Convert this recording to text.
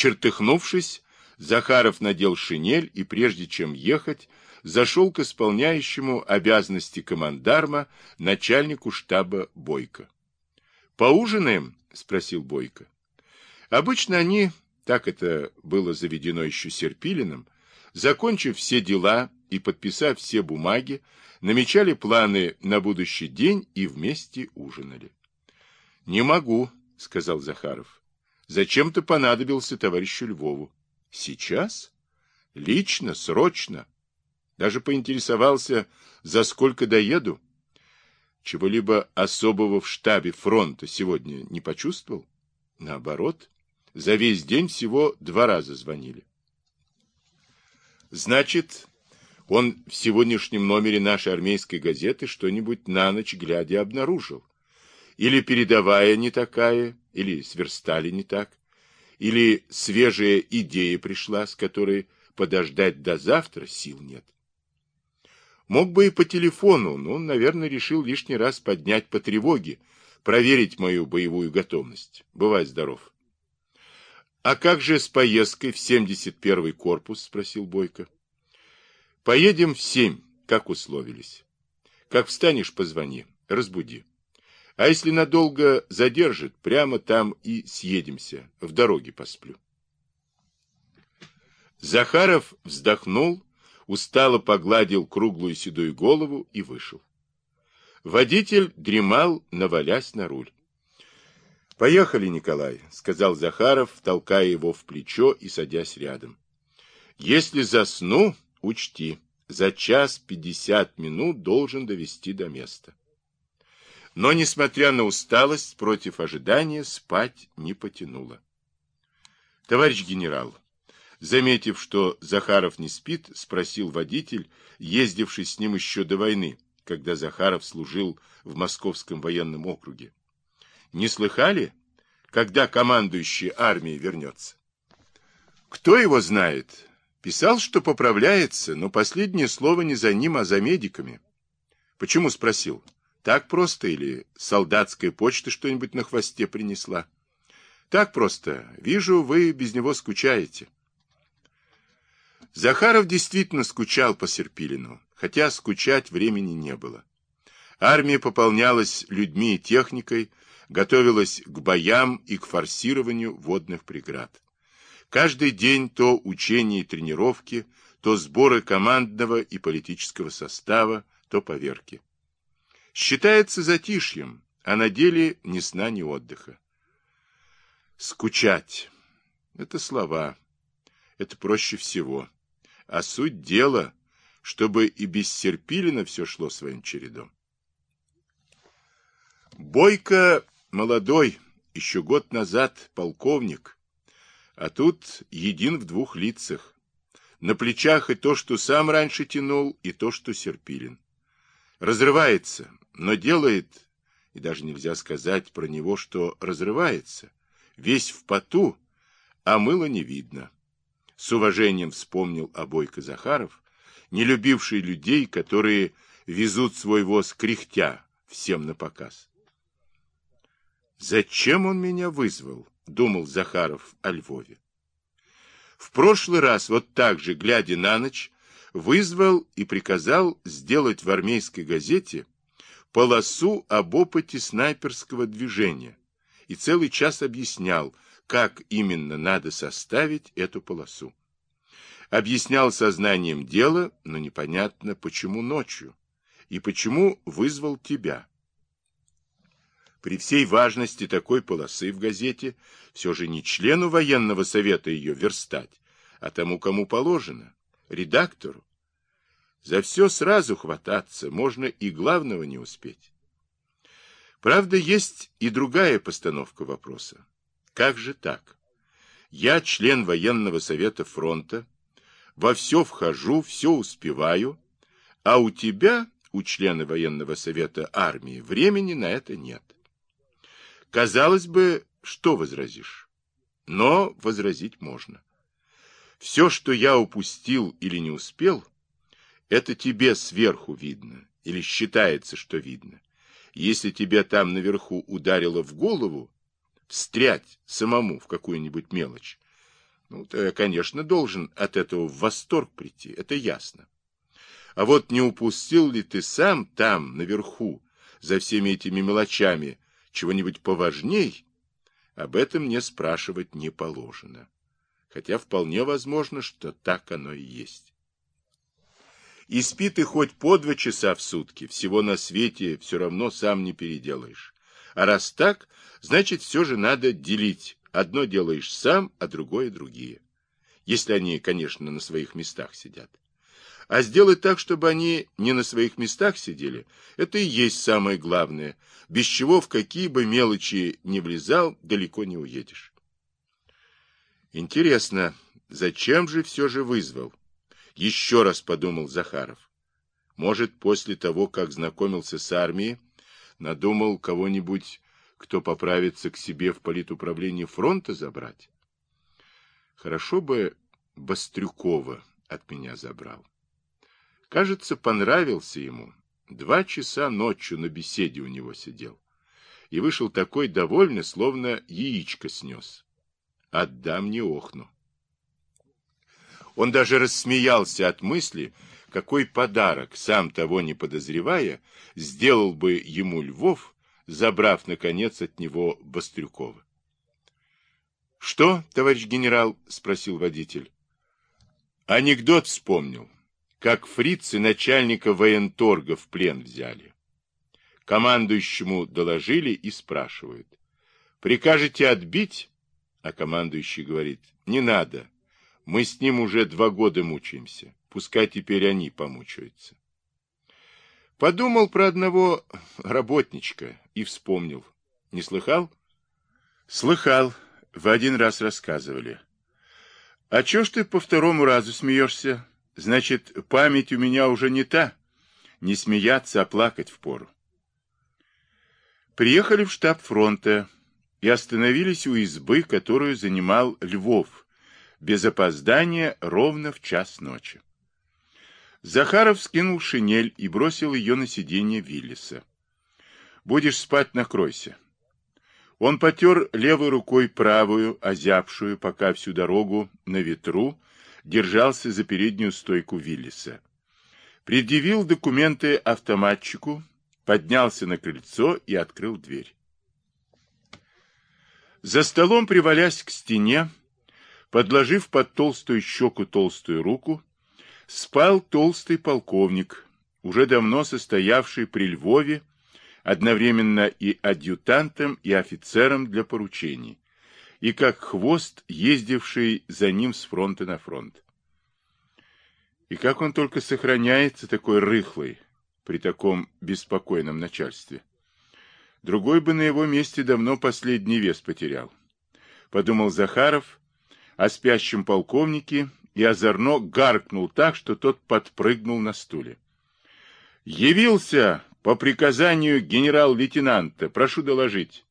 Чертыхнувшись, Захаров надел шинель и, прежде чем ехать, зашел к исполняющему обязанности командарма, начальнику штаба Бойко. «Поужинаем?» — спросил Бойко. Обычно они, так это было заведено еще Серпилиным, закончив все дела и подписав все бумаги, намечали планы на будущий день и вместе ужинали. — Не могу, — сказал Захаров. — Зачем-то понадобился товарищу Львову. — Сейчас? Лично, срочно. Даже поинтересовался, за сколько доеду. Чего-либо особого в штабе фронта сегодня не почувствовал? Наоборот, за весь день всего два раза звонили. Значит, он в сегодняшнем номере нашей армейской газеты что-нибудь на ночь глядя обнаружил. Или передовая не такая, или сверстали не так, или свежая идея пришла, с которой подождать до завтра сил нет. Мог бы и по телефону, но он, наверное, решил лишний раз поднять по тревоге, проверить мою боевую готовность. Бывай здоров. — А как же с поездкой в 71-й корпус? — спросил Бойко. — Поедем в семь, как условились. Как встанешь, позвони, разбуди. А если надолго задержит, прямо там и съедемся, в дороге посплю. Захаров вздохнул устало погладил круглую седую голову и вышел. Водитель дремал, навалясь на руль. «Поехали, Николай», — сказал Захаров, толкая его в плечо и садясь рядом. «Если засну, учти, за час пятьдесят минут должен довести до места». Но, несмотря на усталость, против ожидания спать не потянуло. «Товарищ генерал», Заметив, что Захаров не спит, спросил водитель, ездивший с ним еще до войны, когда Захаров служил в Московском военном округе. Не слыхали, когда командующий армией вернется? Кто его знает? Писал, что поправляется, но последнее слово не за ним, а за медиками. Почему спросил? Так просто или солдатская почта что-нибудь на хвосте принесла? Так просто. Вижу, вы без него скучаете. Захаров действительно скучал по Серпилину, хотя скучать времени не было. Армия пополнялась людьми и техникой, готовилась к боям и к форсированию водных преград. Каждый день то учения и тренировки, то сборы командного и политического состава, то поверки. Считается затишьем, а на деле ни сна, ни отдыха. Скучать — это слова, это проще всего а суть дела, чтобы и без Серпилина все шло своим чередом. Бойко молодой, еще год назад полковник, а тут един в двух лицах. На плечах и то, что сам раньше тянул, и то, что Серпилин. Разрывается, но делает, и даже нельзя сказать про него, что разрывается, весь в поту, а мыла не видно с уважением вспомнил Обойко Захаров, не любивший людей, которые везут свой воз кряхтя всем на показ. «Зачем он меня вызвал?» — думал Захаров о Львове. В прошлый раз, вот так же, глядя на ночь, вызвал и приказал сделать в армейской газете полосу об опыте снайперского движения и целый час объяснял, как именно надо составить эту полосу. Объяснял сознанием дела, но непонятно, почему ночью и почему вызвал тебя. При всей важности такой полосы в газете все же не члену военного совета ее верстать, а тому, кому положено, редактору. За все сразу хвататься, можно и главного не успеть. Правда, есть и другая постановка вопроса. Как же так? Я член военного совета фронта, во все вхожу, все успеваю, а у тебя, у члена военного совета армии, времени на это нет. Казалось бы, что возразишь? Но возразить можно. Все, что я упустил или не успел, это тебе сверху видно, или считается, что видно. Если тебе там наверху ударило в голову, встрять самому в какую-нибудь мелочь, Ну, то я, конечно, должен от этого в восторг прийти, это ясно. А вот не упустил ли ты сам там, наверху, за всеми этими мелочами, чего-нибудь поважней, об этом мне спрашивать не положено. Хотя вполне возможно, что так оно и есть. И спи ты хоть по два часа в сутки, всего на свете все равно сам не переделаешь. А раз так, значит, все же надо делить. Одно делаешь сам, а другое другие. Если они, конечно, на своих местах сидят. А сделать так, чтобы они не на своих местах сидели, это и есть самое главное, без чего в какие бы мелочи не влезал, далеко не уедешь. Интересно, зачем же все же вызвал? Еще раз подумал Захаров. Может, после того, как знакомился с армией, надумал кого-нибудь, кто поправится к себе в политуправление фронта забрать? Хорошо бы Бастрюкова от меня забрал. Кажется, понравился ему. Два часа ночью на беседе у него сидел. И вышел такой довольный, словно яичко снес. Отдам не охну. Он даже рассмеялся от мысли, какой подарок, сам того не подозревая, сделал бы ему Львов, забрав, наконец, от него Бастрюкова. — Что, товарищ генерал? — спросил водитель. — Анекдот вспомнил, как фрицы начальника военторга в плен взяли. Командующему доложили и спрашивают. — Прикажете отбить? А командующий говорит, — не надо. Мы с ним уже два года мучаемся. Пускай теперь они помучаются. Подумал про одного работничка и вспомнил. Не слыхал? Слыхал. В один раз рассказывали. А чё ж ты по второму разу смеешься? Значит, память у меня уже не та. Не смеяться, а плакать впору. Приехали в штаб фронта и остановились у избы, которую занимал Львов, без опоздания ровно в час ночи. Захаров скинул шинель и бросил ее на сиденье Виллиса. «Будешь спать, накройся». Он потер левой рукой правую, озябшую пока всю дорогу на ветру, держался за переднюю стойку Виллиса. Предъявил документы автоматчику, поднялся на крыльцо и открыл дверь. За столом, привалясь к стене, Подложив под толстую щеку толстую руку, спал толстый полковник, уже давно состоявший при Львове, одновременно и адъютантом, и офицером для поручений, и как хвост, ездивший за ним с фронта на фронт. И как он только сохраняется такой рыхлый при таком беспокойном начальстве. Другой бы на его месте давно последний вес потерял. Подумал Захаров, о спящем полковнике и озорно гаркнул так, что тот подпрыгнул на стуле. «Явился по приказанию генерал-лейтенанта. Прошу доложить».